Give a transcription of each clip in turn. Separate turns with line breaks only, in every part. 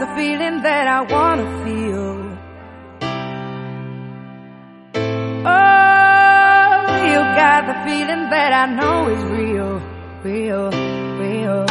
the feeling that I wanna feel. Oh, you got the feeling that I know is real, real, real.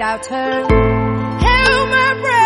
our turn. Hail, my brother.